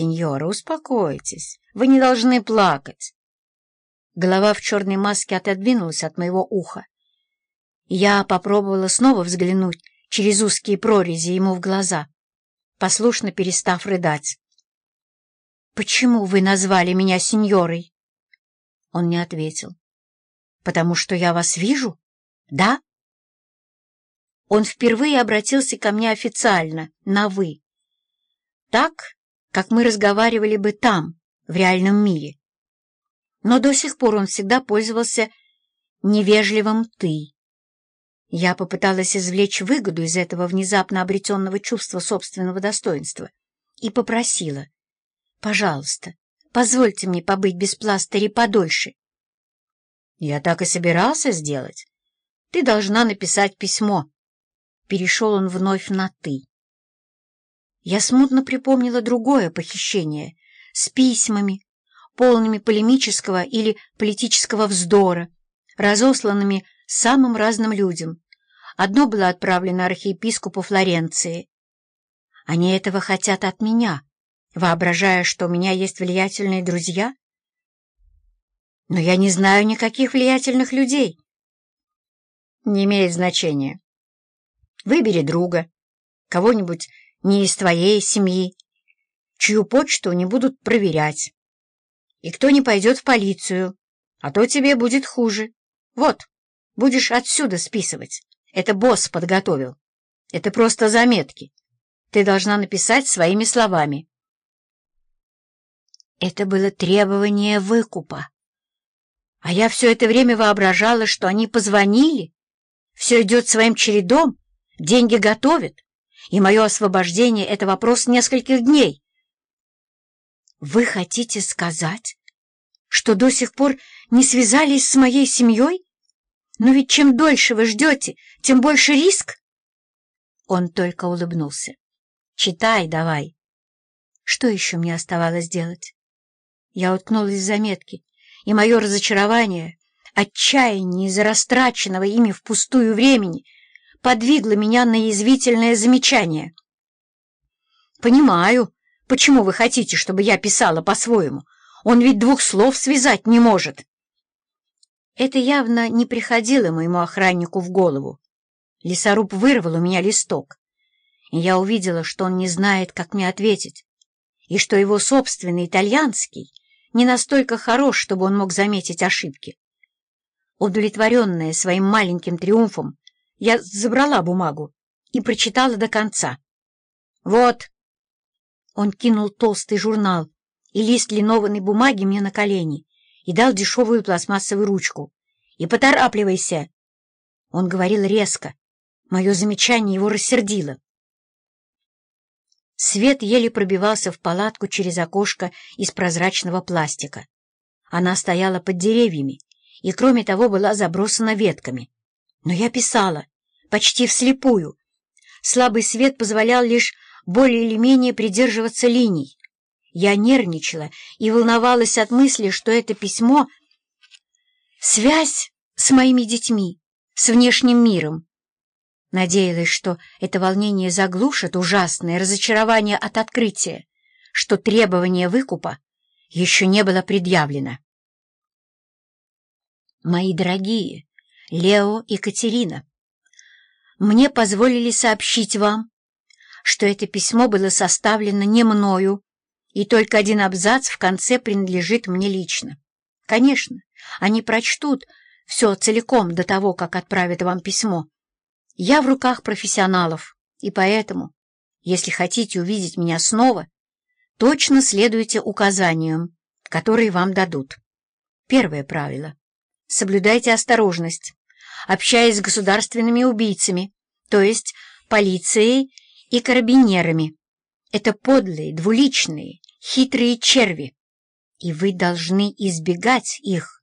Сеньора, успокойтесь. Вы не должны плакать. Голова в черной маске отодвинулась от моего уха. Я попробовала снова взглянуть через узкие прорези ему в глаза, послушно перестав рыдать. «Почему вы назвали меня сеньорой?» Он не ответил. «Потому что я вас вижу? Да?» Он впервые обратился ко мне официально, на «вы». Так, как мы разговаривали бы там, в реальном мире. Но до сих пор он всегда пользовался невежливым «ты». Я попыталась извлечь выгоду из этого внезапно обретенного чувства собственного достоинства и попросила, «Пожалуйста, позвольте мне побыть без пластырей подольше». «Я так и собирался сделать. Ты должна написать письмо». Перешел он вновь на «ты». Я смутно припомнила другое похищение с письмами, полными полемического или политического вздора, разосланными самым разным людям. Одно было отправлено архиепископу Флоренции. Они этого хотят от меня, воображая, что у меня есть влиятельные друзья. Но я не знаю никаких влиятельных людей. Не имеет значения. Выбери друга, кого-нибудь не из твоей семьи, чью почту не будут проверять. И кто не пойдет в полицию, а то тебе будет хуже. Вот, будешь отсюда списывать. Это босс подготовил. Это просто заметки. Ты должна написать своими словами. Это было требование выкупа. А я все это время воображала, что они позвонили. Все идет своим чередом, деньги готовят и мое освобождение — это вопрос нескольких дней. Вы хотите сказать, что до сих пор не связались с моей семьей? Но ведь чем дольше вы ждете, тем больше риск. Он только улыбнулся. Читай давай. Что еще мне оставалось делать? Я уткнулась в заметки, и мое разочарование, отчаяние из-за растраченного ими впустую времени — подвигло меня на язвительное замечание. «Понимаю, почему вы хотите, чтобы я писала по-своему. Он ведь двух слов связать не может». Это явно не приходило моему охраннику в голову. Лесоруб вырвал у меня листок, и я увидела, что он не знает, как мне ответить, и что его собственный итальянский не настолько хорош, чтобы он мог заметить ошибки. Удовлетворенная своим маленьким триумфом, я забрала бумагу и прочитала до конца. «Вот!» Он кинул толстый журнал и лист линованной бумаги мне на колени и дал дешевую пластмассовую ручку. «И поторапливайся!» Он говорил резко. Мое замечание его рассердило. Свет еле пробивался в палатку через окошко из прозрачного пластика. Она стояла под деревьями и, кроме того, была забросана ветками. Но я писала, почти вслепую. Слабый свет позволял лишь более или менее придерживаться линий. Я нервничала и волновалась от мысли, что это письмо — связь с моими детьми, с внешним миром. Надеялась, что это волнение заглушит ужасное разочарование от открытия, что требование выкупа еще не было предъявлено. Мои дорогие Лео и Катерина, мне позволили сообщить вам, что это письмо было составлено не мною, и только один абзац в конце принадлежит мне лично. Конечно, они прочтут все целиком до того, как отправят вам письмо. Я в руках профессионалов, и поэтому, если хотите увидеть меня снова, точно следуйте указаниям, которые вам дадут. Первое правило. Соблюдайте осторожность общаясь с государственными убийцами, то есть полицией и карабинерами. Это подлые, двуличные, хитрые черви, и вы должны избегать их.